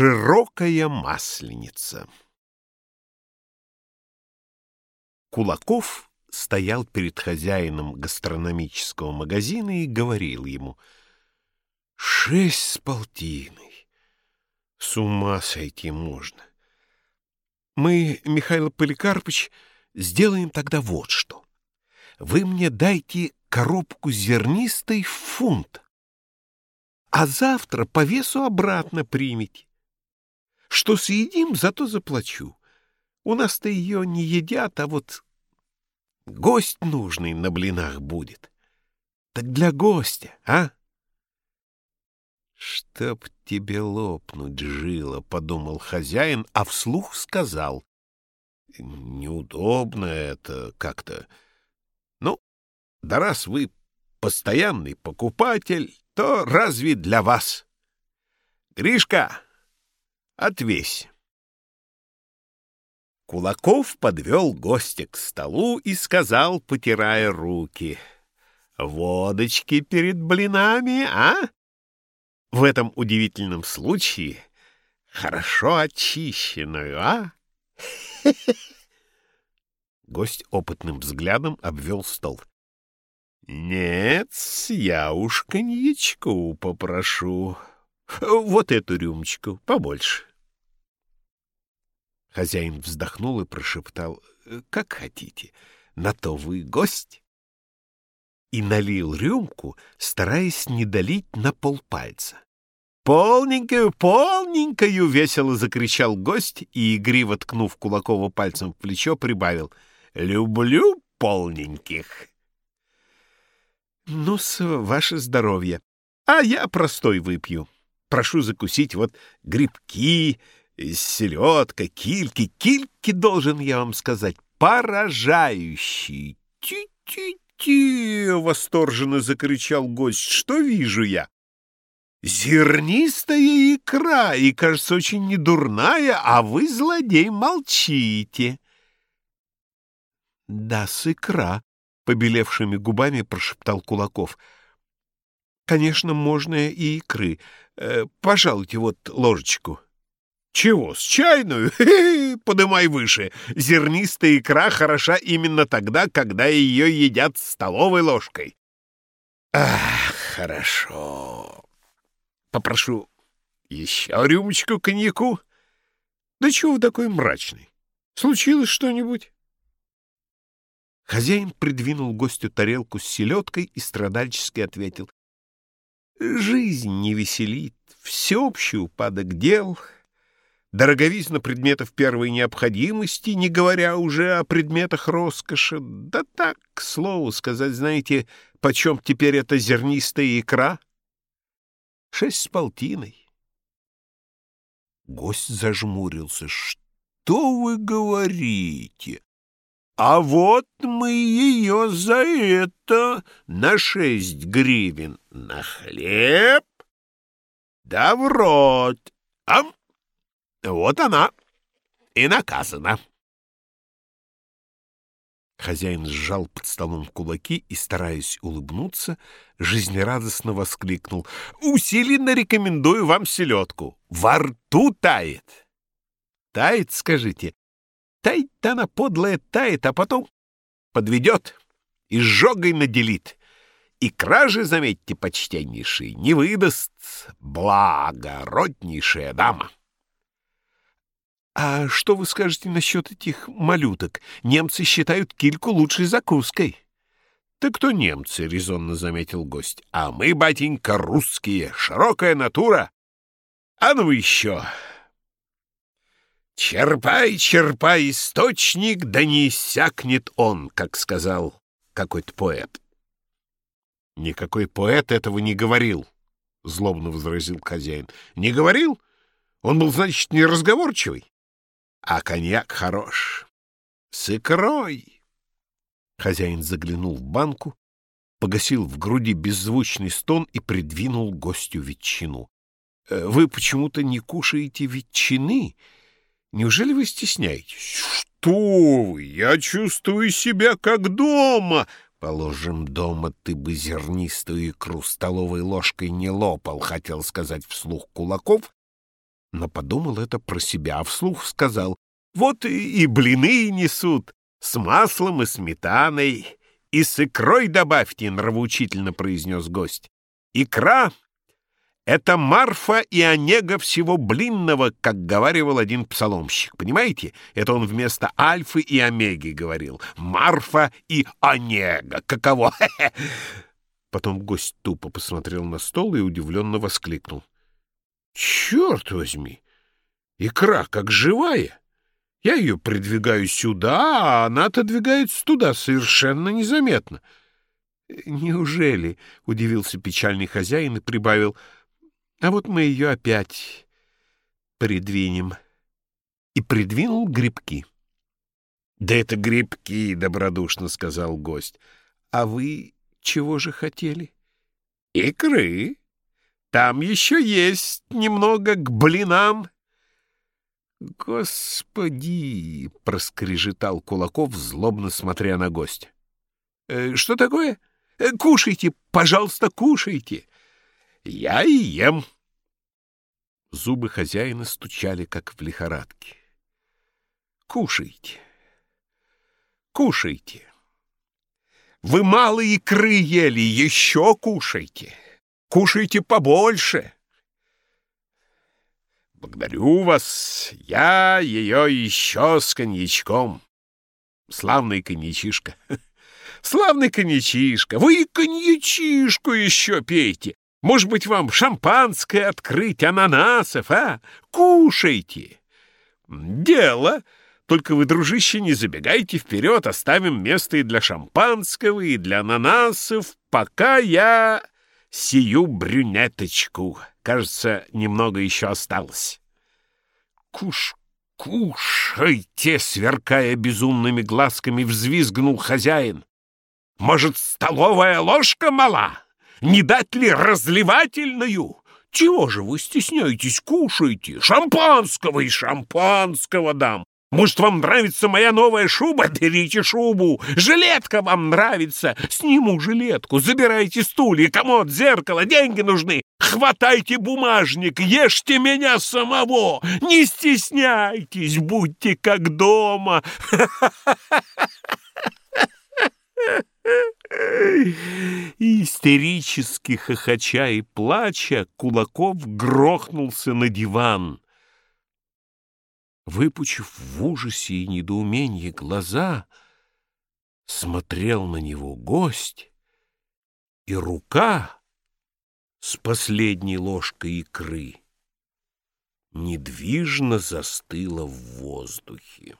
Широкая масленица. Кулаков стоял перед хозяином гастрономического магазина и говорил ему «Шесть с полтиной! С ума сойти можно! Мы, Михаил Поликарпович, сделаем тогда вот что. Вы мне дайте коробку зернистой в фунт, а завтра по весу обратно примите. Что съедим, зато заплачу. У нас-то ее не едят, а вот гость нужный на блинах будет. Так для гостя, а? «Чтоб тебе лопнуть жило», — подумал хозяин, а вслух сказал. «Неудобно это как-то. Ну, да раз вы постоянный покупатель, то разве для вас? Гришка, отвесь. Кулаков подвел гостя к столу и сказал, потирая руки, «Водочки перед блинами, а?» В этом удивительном случае хорошо очищенную, а? Гость опытным взглядом обвел стол. «Нет, я уж коньячку попрошу. Вот эту рюмочку, побольше». Хозяин вздохнул и прошептал, «Как хотите, на то вы гость». И налил рюмку, стараясь не долить на полпальца. «Полненькую, полненькую!» — весело закричал гость и, игриво ткнув Кулакова пальцем в плечо, прибавил, «Люблю полненьких!» ну ваше здоровье. А я простой выпью. Прошу закусить вот грибки, селедка, кильки. Кильки, должен я вам сказать, поражающие. Ти-ти-ти! — восторженно закричал гость. Что вижу я? Зернистая икра, и, кажется, очень недурная, а вы, злодей, молчите. Да, с икра, побелевшими губами прошептал Кулаков. Конечно, можно и икры. Э, пожалуйте вот ложечку. Чего, с чайную? Подымай выше. Зернистая икра хороша именно тогда, когда ее едят столовой ложкой. Ах, хорошо. Попрошу еще рюмочку коньяку. Да чего вы такой мрачный? Случилось что-нибудь? Хозяин придвинул гостю тарелку с селедкой и страдальчески ответил. «Жизнь не веселит, всеобщий упадок дел, дороговизна предметов первой необходимости, не говоря уже о предметах роскоши. Да так, к слову сказать, знаете, почем теперь эта зернистая икра? Шесть с полтиной». Гость зажмурился. «Что вы говорите?» А вот мы ее за это на шесть гривен на хлеб, да в рот. А вот она и наказана. Хозяин сжал под столом кулаки и, стараясь улыбнуться, жизнерадостно воскликнул. «Усиленно рекомендую вам селедку. Во рту тает!» «Тает, скажите?» Тает-то она подлая тает, а потом подведет и сжогой наделит. И кражи, заметьте, почтеннейший, не выдаст благороднейшая дама. А что вы скажете насчет этих малюток? Немцы считают кильку лучшей закуской. Так кто немцы, — резонно заметил гость. А мы, батенька, русские, широкая натура. А ну еще... «Черпай, черпай источник, да не иссякнет он», как сказал какой-то поэт. «Никакой поэт этого не говорил», — злобно возразил хозяин. «Не говорил? Он был, значит, неразговорчивый. А коньяк хорош. С икрой». Хозяин заглянул в банку, погасил в груди беззвучный стон и придвинул гостю ветчину. «Э, «Вы почему-то не кушаете ветчины?» Неужели вы стесняетесь? Что вы? Я чувствую себя как дома. Положим, дома ты бы зернистую икру столовой ложкой не лопал, хотел сказать вслух Кулаков, но подумал это про себя, а вслух сказал, «Вот и, и блины несут, с маслом и сметаной, и с икрой добавьте», — нравоучительно произнес гость. «Икра — это Марфа и Онега всего блинного, как говаривал один псаломщик. Понимаете? Это он вместо Альфы и Омеги говорил. Марфа и Онега. Каково? Потом гость тупо посмотрел на стол и удивленно воскликнул. Черт возьми! Икра как живая! Я ее придвигаю сюда, а она отодвигается туда совершенно незаметно. «Неужели?» — удивился печальный хозяин и прибавил. «А вот мы ее опять придвинем». И придвинул грибки. «Да это грибки!» — добродушно сказал гость. «А вы чего же хотели?» «Икры!» Там еще есть немного к блинам. «Господи!» — проскрежетал Кулаков, злобно смотря на гостя. «Э, «Что такое? Э, кушайте, пожалуйста, кушайте!» «Я и ем!» Зубы хозяина стучали, как в лихорадке. «Кушайте! Кушайте! Вы мало икры ели, еще кушайте!» Кушайте побольше. Благодарю вас. Я ее еще с коньячком. Славный коньячишка. Славный коньячишка. Вы коньячишку еще пейте. Может быть, вам шампанское открыть, ананасов, а? Кушайте. Дело. Только вы, дружище, не забегайте вперед. Оставим место и для шампанского, и для ананасов, пока я сию брюнеточку. Кажется, немного еще осталось. Куш, кушайте, сверкая безумными глазками, взвизгнул хозяин. Может, столовая ложка мала? Не дать ли разливательную? Чего же вы стесняетесь? Кушайте. Шампанского и шампанского дам. Может, вам нравится моя новая шуба? Берите шубу. Жилетка вам нравится? Сниму жилетку. Забирайте стулья, комод, зеркало. Деньги нужны. Хватайте бумажник. Ешьте меня самого. Не стесняйтесь. Будьте как дома. Истерически хохоча и плача, Кулаков грохнулся на диван. Выпучив в ужасе и недоумении глаза, смотрел на него гость, и рука с последней ложкой икры недвижно застыла в воздухе.